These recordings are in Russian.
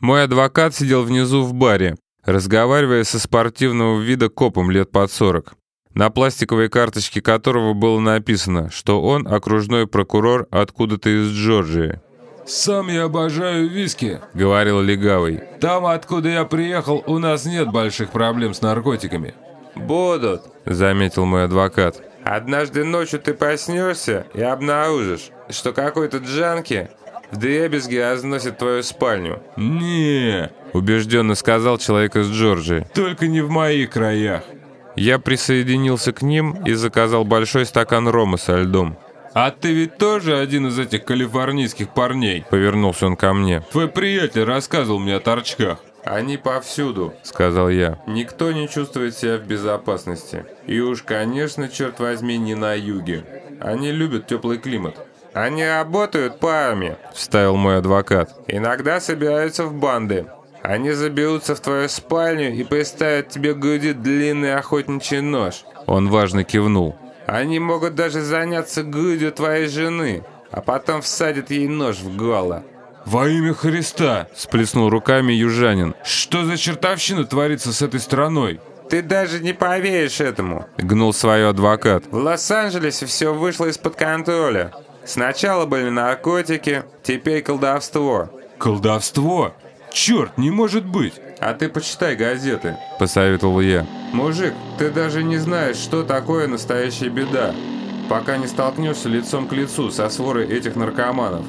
Мой адвокат сидел внизу в баре, разговаривая со спортивного вида копом лет под 40, на пластиковой карточке которого было написано, что он окружной прокурор откуда-то из Джорджии. «Сам я обожаю виски», — говорил Легавый. «Там, откуда я приехал, у нас нет больших проблем с наркотиками». «Будут», — заметил мой адвокат. «Однажды ночью ты проснешься и обнаружишь, что какой-то джанки в дребезге разносит твою спальню». «Не», — убежденно сказал человек из Джорджии. «Только не в моих краях». Я присоединился к ним и заказал большой стакан рома со льдом. «А ты ведь тоже один из этих калифорнийских парней?» Повернулся он ко мне. «Твой приятель рассказывал мне о торчках». «Они повсюду», — сказал я. «Никто не чувствует себя в безопасности. И уж, конечно, черт возьми, не на юге. Они любят теплый климат». «Они работают парами», — вставил мой адвокат. «Иногда собираются в банды. Они заберутся в твою спальню и приставят тебе к груди длинный охотничий нож». Он важно кивнул. «Они могут даже заняться грудью твоей жены, а потом всадят ей нож в горло». «Во имя Христа!» – сплеснул руками южанин. «Что за чертовщина творится с этой страной?» «Ты даже не поверишь этому», — гнул свой адвокат. «В Лос-Анджелесе все вышло из-под контроля. Сначала были наркотики, теперь колдовство». «Колдовство? Черт, не может быть!» «А ты почитай газеты», — посоветовал я. «Мужик, ты даже не знаешь, что такое настоящая беда, пока не столкнешься лицом к лицу со сворой этих наркоманов,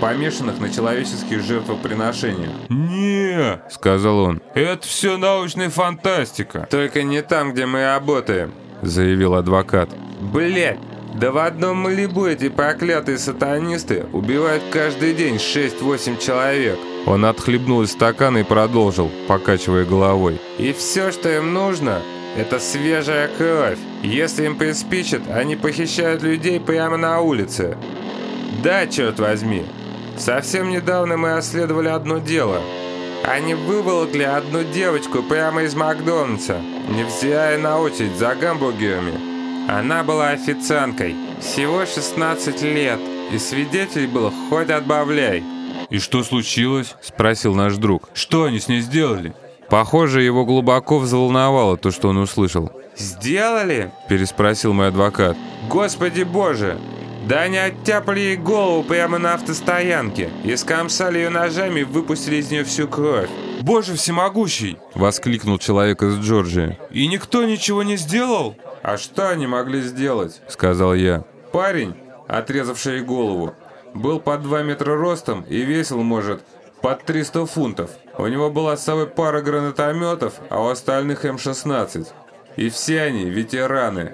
помешанных на человеческих жертвоприношениях». «Не», — сказал он. «Это все научная фантастика». «Только не там, где мы работаем», — заявил адвокат. «Блядь, да в одном Малибу эти проклятые сатанисты убивают каждый день 6-8 человек. Он отхлебнул из стакана и продолжил, покачивая головой. И все, что им нужно, это свежая кровь. Если им приспичит, они похищают людей прямо на улице. Да, черт возьми. Совсем недавно мы расследовали одно дело. Они выволокли одну девочку прямо из Макдональдса, невзирая на очередь за гамбургерами. Она была официанткой, всего 16 лет, и свидетелей было хоть отбавляй. «И что случилось?» – спросил наш друг. «Что они с ней сделали?» Похоже, его глубоко взволновало то, что он услышал. «Сделали?» – переспросил мой адвокат. «Господи боже! Да они оттяпали ей голову прямо на автостоянке и скомсали ее ножами и выпустили из нее всю кровь. «Боже всемогущий!» – воскликнул человек из Джорджии. «И никто ничего не сделал?» «А что они могли сделать?» – сказал я. «Парень, отрезавший голову, был под 2 метра ростом и весил, может, под 300 фунтов. У него была с собой пара гранатометов, а у остальных М-16. И все они ветераны.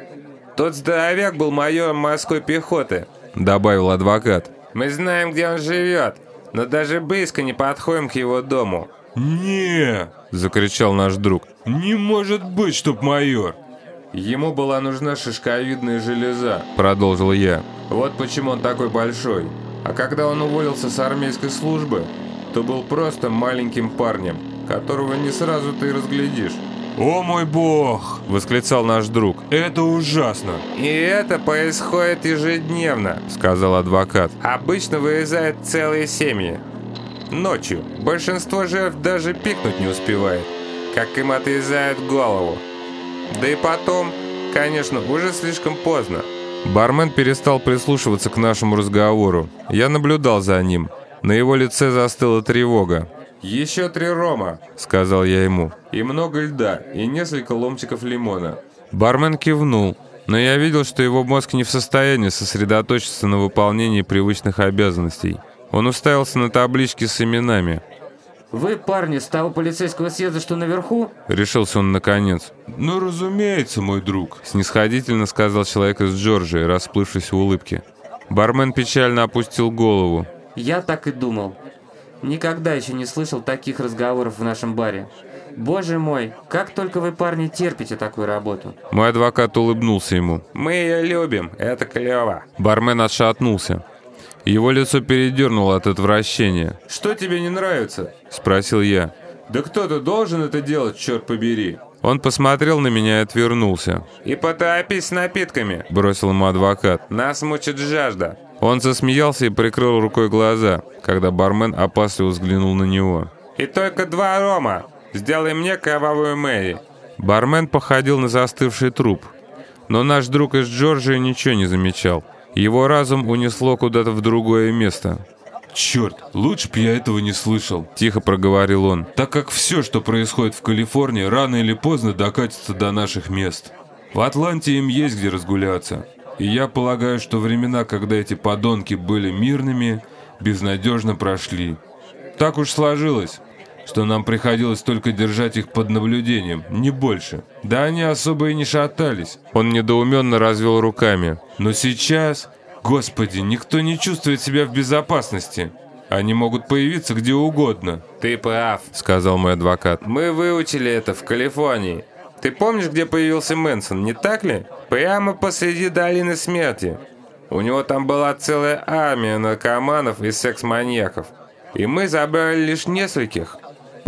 Тот здоровяк был майором морской пехоты», – добавил адвокат. «Мы знаем, где он живет, но даже близко не подходим к его дому». «Не!» – закричал наш друг. «Не может быть, чтоб майор!» Ему была нужна шишковидная железа, продолжил я. Вот почему он такой большой. А когда он уволился с армейской службы, то был просто маленьким парнем, которого не сразу ты разглядишь. «О мой бог!» – восклицал наш друг. «Это ужасно!» «И это происходит ежедневно», – сказал адвокат. «Обычно вырезают целые семьи. Ночью большинство жертв даже пикнуть не успевает, как им отрезают голову. Да и потом, конечно, уже слишком поздно. Бармен перестал прислушиваться к нашему разговору. Я наблюдал за ним. На его лице застыла тревога. «Еще три рома», — сказал я ему. «И много льда, и несколько ломтиков лимона». Бармен кивнул, но я видел, что его мозг не в состоянии сосредоточиться на выполнении привычных обязанностей. Он уставился на таблички с именами. «Вы, парни, с того полицейского съезда, что наверху?» Решился он наконец. «Ну, разумеется, мой друг», снисходительно сказал человек из Джорджии, расплывшись в улыбке. Бармен печально опустил голову. «Я так и думал. Никогда еще не слышал таких разговоров в нашем баре. Боже мой, как только вы, парни, терпите такую работу». Мой адвокат улыбнулся ему. «Мы ее любим, это клево». Бармен отшатнулся. Его лицо передернуло от отвращения. «Что тебе не нравится?» – спросил я. «Да кто-то должен это делать, черт побери!» Он посмотрел на меня и отвернулся. «И поторопись с напитками!» – бросил ему адвокат. «Нас мучит жажда!» Он засмеялся и прикрыл рукой глаза, когда бармен опасливо взглянул на него. И только два рома. Сделай мне кровавую Мэри». Бармен походил на застывший труп. Но наш друг из Джорджии ничего не замечал. Его разум унесло куда-то в другое место. «Черт, лучше б я этого не слышал», — тихо проговорил он. «Так как все, что происходит в Калифорнии, рано или поздно докатится до наших мест. В Атланте им есть где разгуляться. И я полагаю, что времена, когда эти подонки были мирными, безнадежно прошли. Так уж сложилось, что нам приходилось только держать их под наблюдением, не больше. Да они особо и не шатались. Он недоуменно развел руками. Но сейчас, господи, никто не чувствует себя в безопасности. Они могут появиться где угодно. «Ты прав», — сказал мой адвокат. «Мы выучили это в Калифорнии. Ты помнишь, где появился Мэнсон, не так ли? Прямо посреди долины смерти. У него там была целая армия наркоманов и секс-маньяков. И мы забрали лишь нескольких.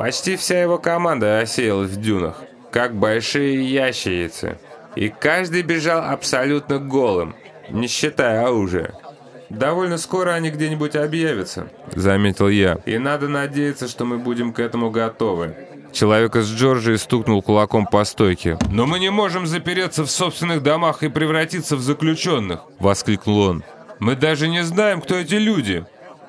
Почти вся его команда рассеялась в дюнах, как большие ящерицы. И каждый бежал абсолютно голым, не считая оружия. Довольно скоро они где-нибудь объявятся, заметил я. И надо надеяться, что мы будем к этому готовы. Человек из Джорджии стукнул кулаком по стойке. «Но мы не можем запереться в собственных домах и превратиться в заключенных!» — воскликнул он. «Мы даже не знаем, кто эти люди!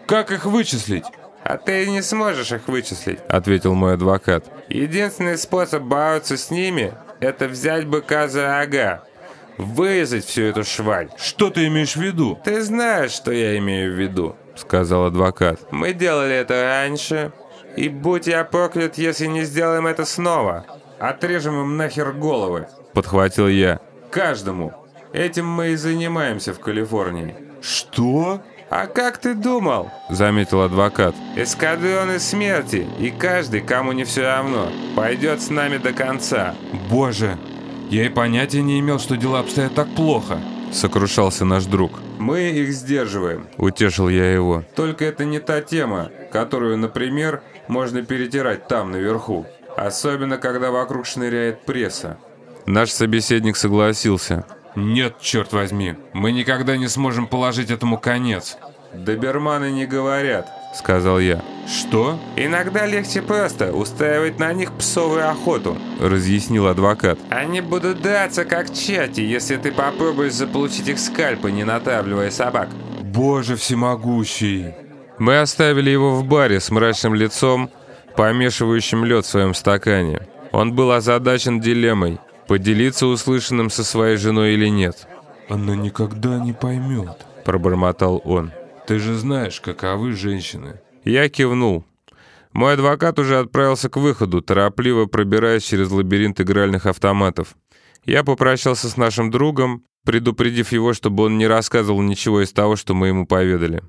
Как их вычислить?» «А ты не сможешь их вычислить», — ответил мой адвокат. «Единственный способ бороться с ними — это взять быка за рога, вырезать всю эту шваль». «Что ты имеешь в виду?» «Ты знаешь, что я имею в виду», — сказал адвокат. «Мы делали это раньше, и будь я проклят, если не сделаем это снова. Отрежем им нахер головы. Подхватил я. Каждому. Этим мы и занимаемся в Калифорнии. Что? А как ты думал? Заметил адвокат. Эскадроны смерти, и каждый, кому не все равно, пойдет с нами до конца. Боже, я и понятия не имел, что дела обстоят так плохо. Сокрушался наш друг. Мы их сдерживаем. Утешил я его. Только это не та тема, которую, например, можно перетирать там, наверху. Особенно, когда вокруг шныряет пресса. Наш собеседник согласился. «Нет, черт возьми, мы никогда не сможем положить этому конец». «Доберманы не говорят», — сказал я. «Что?» «Иногда легче просто устраивать на них псовую охоту», — разъяснил адвокат. «Они будут драться как черти, если ты попробуешь заполучить их скальпы, не натравливая собак». «Боже всемогущий!» Мы оставили его в баре с мрачным лицом, помешивающим лед в своем стакане. Он был озадачен дилеммой, поделиться услышанным со своей женой или нет. «Она никогда не поймет», — пробормотал он. «Ты же знаешь, каковы женщины». Я кивнул. Мой адвокат уже отправился к выходу, торопливо пробираясь через лабиринт игральных автоматов. Я попрощался с нашим другом, предупредив его, чтобы он не рассказывал ничего из того, что мы ему поведали.